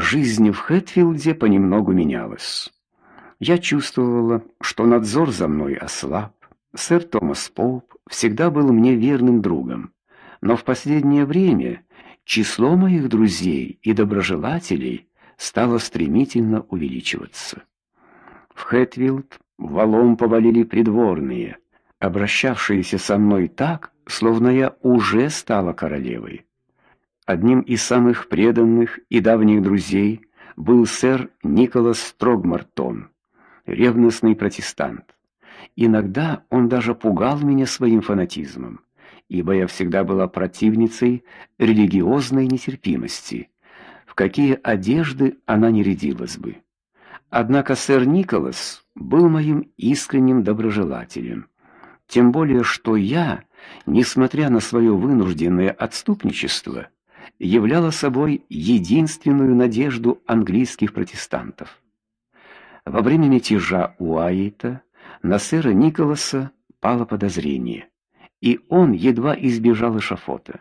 Жизнь в Хэтфилде понемногу менялась. Я чувствовала, что надзор за мной ослаб. Сэр Томас Поуп всегда был мне верным другом, но в последнее время число моих друзей и доброжелателей стало стремительно увеличиваться. В Хэтфилд валом повалили придворные, обращавшиеся со мной так, словно я уже стала королевой. Одним из самых преданных и давних друзей был сэр Николас Строгмартон, ревностный протестант. Иногда он даже пугал меня своим фанатизмом, ибо я всегда была противницей религиозной нетерпимости, в какие одежды она не рядилась бы. Однако сэр Николас был моим искренним доброжелателем, тем более что я, несмотря на свое вынужденное отступничество, являла собой единственную надежду английских протестантов. Во время мятежа Уайта на сэра Николаса пало подозрение, и он едва избежал эшафота.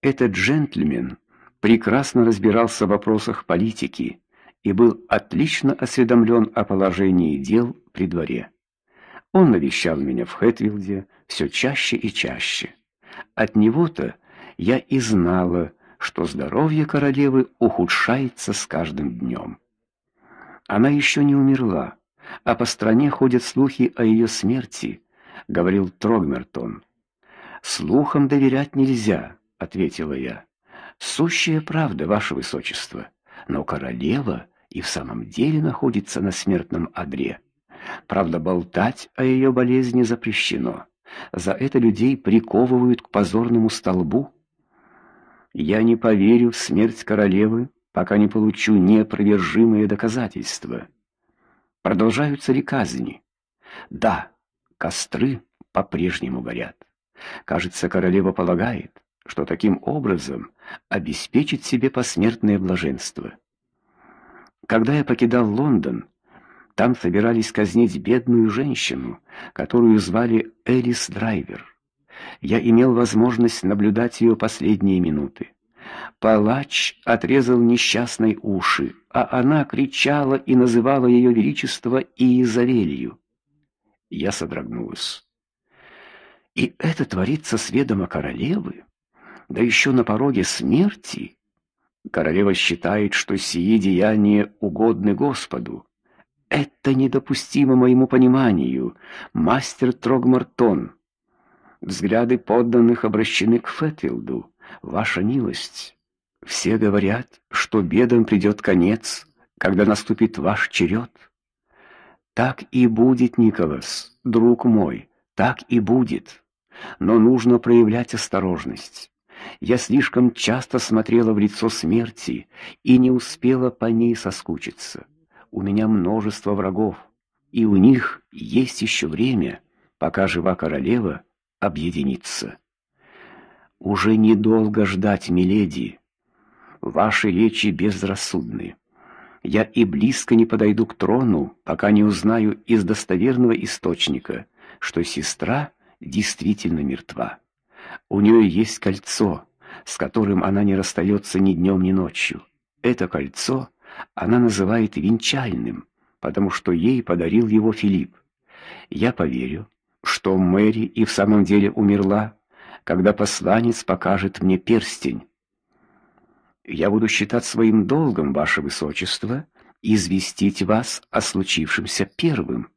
Этот джентльмен прекрасно разбирался в вопросах политики и был отлично осведомлен о положении дел при дворе. Он навещал меня в Хэтвилде все чаще и чаще. От него-то я и знала, что здоровье королевы ухудшается с каждым днем. Она еще не умерла, а по стране ходят слухи о ее смерти, говорил Трогмертон. Слухам доверять нельзя, ответила я. Сущая правда, ваше высочество, но королева и в самом деле находится на смертном одре. Правда, болтать о ее болезни запрещено. За это людей приковывают к позорному столбу. Я не поверю в смерть королевы, пока не получу неопровержимые доказательства. Продолжаются ли казни? Да, костры по-прежнему горят. Кажется, королева полагает, что таким образом обеспечит себе посмертное блаженство. Когда я покидал Лондон, там собирались казнить бедную женщину, которую звали Элис Драйвер я имел возможность наблюдать ее последние минуты. Палач отрезал несчастной уши, а она кричала и называла ее величество Иезавелью. Я содрогнулась. И это творится с ведома королевы, да еще на пороге смерти. Королева считает, что сие деяния угодны Господу. Это недопустимо моему пониманию, мастер Трогмартон. Взгляды подданных обращены к Фетфилду. Ваша милость, все говорят, что бедам придет конец, когда наступит ваш черед. Так и будет, Николас, друг мой, так и будет. Но нужно проявлять осторожность. Я слишком часто смотрела в лицо смерти и не успела по ней соскучиться. У меня множество врагов, и у них есть еще время, пока жива королева объединиться. Уже недолго ждать, миледи. Ваши речи безрассудны. Я и близко не подойду к трону, пока не узнаю из достоверного источника, что сестра действительно мертва. У нее есть кольцо, с которым она не расстается ни днем, ни ночью. Это кольцо она называет венчальным, потому что ей подарил его Филипп. Я поверю, что Мэри и в самом деле умерла, когда посланец покажет мне перстень. Я буду считать своим долгом, ваше высочество, известить вас о случившемся первым.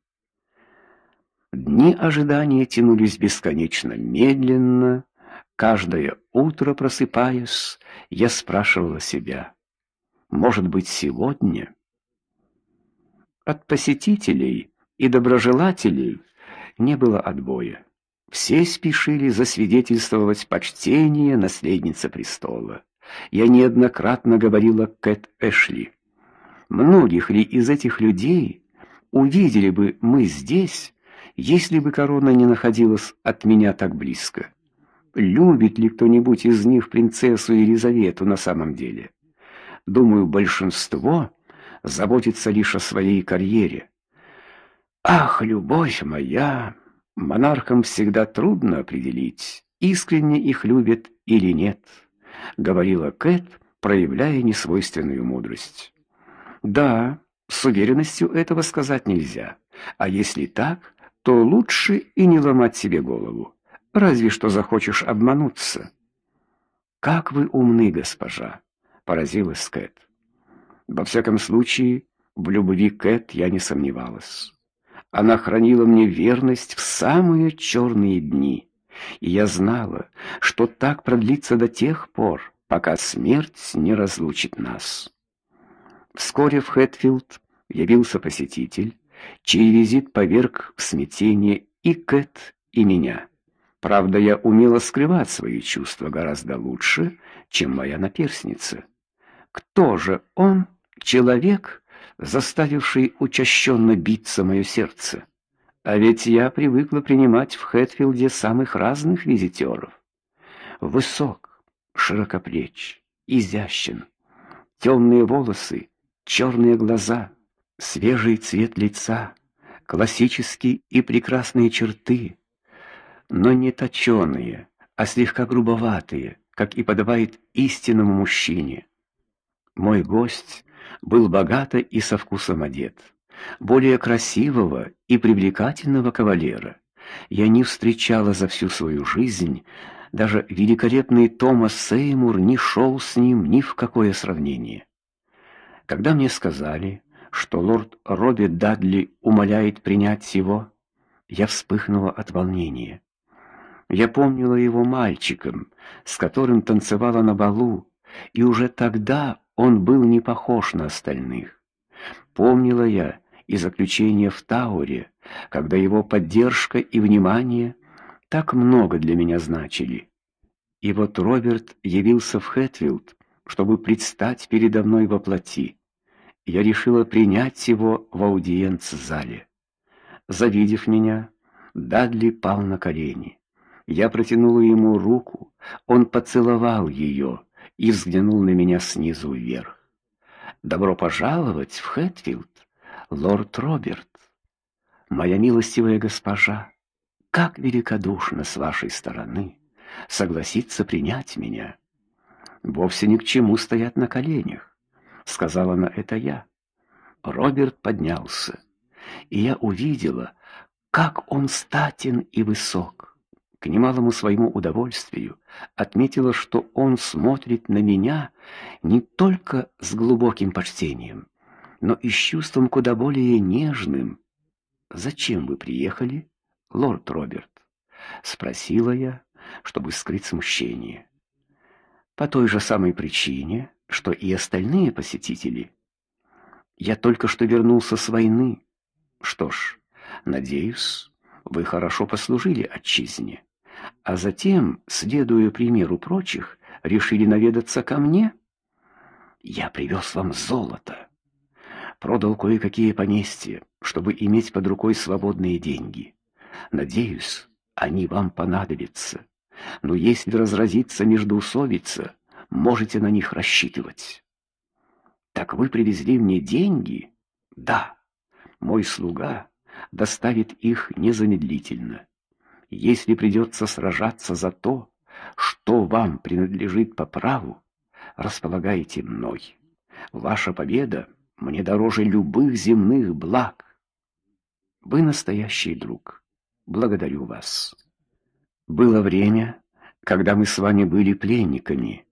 Дни ожидания тянулись бесконечно медленно. Каждое утро просыпаясь, я спрашивала себя: может быть, сегодня? От посетителей и доброжелателей не было отбоя. Все спешили засвидетельствовать почтение наследницы престола. Я неоднократно говорила Кэт Эшли. Многих ли из этих людей увидели бы мы здесь, если бы корона не находилась от меня так близко? Любит ли кто-нибудь из них принцессу Елизавету на самом деле? Думаю, большинство заботится лишь о своей карьере. Ах, любовь моя, монархам всегда трудно определить, искренне их любят или нет, говорила Кэт, проявляя несвойственную мудрость. Да, с уверенностью этого сказать нельзя. А если так, то лучше и не ломать себе голову. Разве что захочешь обмануться. Как вы умны, госпожа, поразилась Кэт. Во всяком случае, в любви Кэт я не сомневалась. Она хранила мне верность в самые черные дни, и я знала, что так продлится до тех пор, пока смерть не разлучит нас. Вскоре в Хэтфилд явился посетитель, чей визит поверг в смятение и Кэт, и меня. Правда, я умела скрывать свои чувства гораздо лучше, чем моя наперсница. Кто же он, человек, заставивший учащенно биться мое сердце? А ведь я привыкла принимать в Хэтфилде самых разных визитеров. Высок, широкоплеч, изящен, темные волосы, черные глаза, свежий цвет лица, классические и прекрасные черты, но не точеные, а слегка грубоватые, как и подобает истинному мужчине. Мой гость был богато и со вкусом одет более красивого и привлекательного кавалера я не встречала за всю свою жизнь, даже великолепный Томас Сеймур не шел с ним ни в какое сравнение. Когда мне сказали, что лорд Роберт Дадли умоляет принять его, я вспыхнула от волнения. Я помнила его мальчиком, с которым танцевала на балу, и уже тогда он был не похож на остальных. Помнила я и заключение в Тауре, когда его поддержка и внимание так много для меня значили. И вот Роберт явился в Хэтфилд, чтобы предстать передо мной во плоти. Я решила принять его в аудиенц-зале. Завидев меня, Дадли пал на колени. Я протянула ему руку, он поцеловал ее и взглянул на меня снизу вверх. Добро пожаловать в Хэтфилд лорд Роберт, моя милостивая госпожа, как великодушно с вашей стороны согласиться принять меня. Вовсе ни к чему стоять на коленях, сказала на это я. Роберт поднялся, и я увидела, как он статен и высок. Немалому своему удовольствию отметила, что он смотрит на меня не только с глубоким почтением, но и с чувством куда более нежным. Зачем вы приехали, лорд Роберт? спросила я, чтобы скрыть смущение. По той же самой причине, что и остальные посетители. Я только что вернулся с войны. Что ж, надеюсь, вы хорошо послужили отчизне, а затем, следуя примеру прочих, решили наведаться ко мне. Я привез вам золото продал кое-какие поместья, чтобы иметь под рукой свободные деньги. Надеюсь, они вам понадобятся. Но если разразится междоусобица, можете на них рассчитывать. Так вы привезли мне деньги? Да. Мой слуга доставит их незамедлительно. Если придется сражаться за то, что вам принадлежит по праву, располагайте мной. Ваша победа мне дороже любых земных благ. Вы настоящий друг. Благодарю вас. Было время, когда мы с вами были пленниками.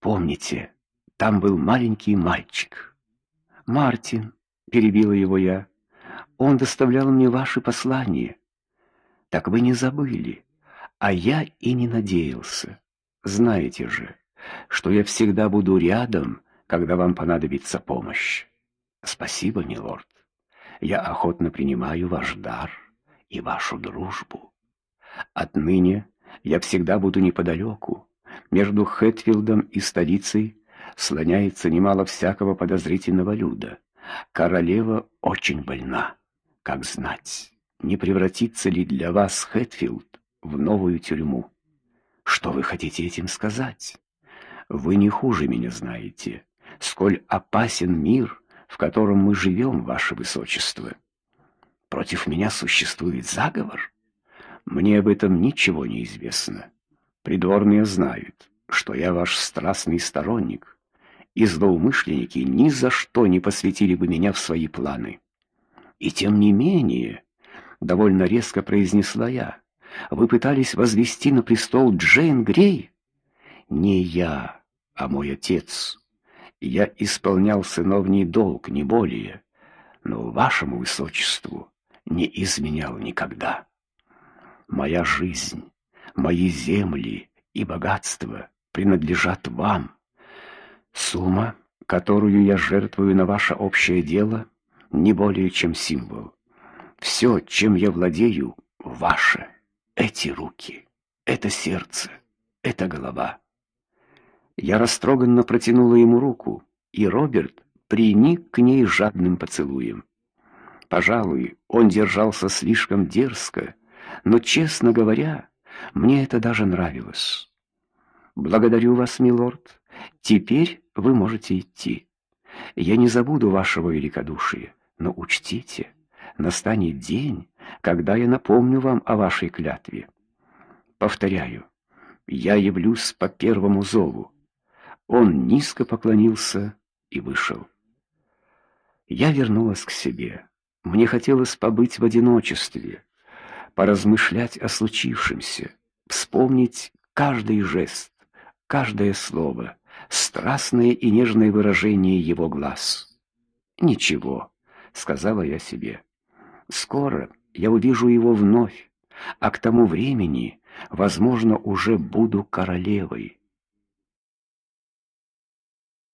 Помните, там был маленький мальчик. Мартин, перебила его я. Он доставлял мне ваши послания. Так вы не забыли, а я и не надеялся. Знаете же, что я всегда буду рядом когда вам понадобится помощь. Спасибо, милорд. Я охотно принимаю ваш дар и вашу дружбу. Отныне я всегда буду неподалеку. Между Хэтфилдом и столицей слоняется немало всякого подозрительного люда. Королева очень больна. Как знать, не превратится ли для вас Хэтфилд в новую тюрьму? Что вы хотите этим сказать? Вы не хуже меня знаете сколь опасен мир, в котором мы живем, ваше высочество. Против меня существует заговор. Мне об этом ничего не известно. Придворные знают, что я ваш страстный сторонник, и злоумышленники ни за что не посвятили бы меня в свои планы. И тем не менее, довольно резко произнесла я, вы пытались возвести на престол Джейн Грей? Не я, а мой отец. Я исполнял сыновний долг, не более, но вашему высочеству не изменял никогда. Моя жизнь, мои земли и богатства принадлежат вам. Сумма, которую я жертвую на ваше общее дело, не более чем символ. Все, чем я владею, ваше. Эти руки, это сердце, это голова. Я растроганно протянула ему руку, и Роберт приник к ней жадным поцелуем. Пожалуй, он держался слишком дерзко, но, честно говоря, мне это даже нравилось. Благодарю вас, милорд. Теперь вы можете идти. Я не забуду вашего великодушия, но учтите, настанет день, когда я напомню вам о вашей клятве. Повторяю, я явлюсь по первому зову. Он низко поклонился и вышел. Я вернулась к себе. Мне хотелось побыть в одиночестве, поразмышлять о случившемся, вспомнить каждый жест, каждое слово, страстное и нежное выражение его глаз. Ничего, сказала я себе. Скоро я увижу его вновь, а к тому времени, возможно, уже буду королевой.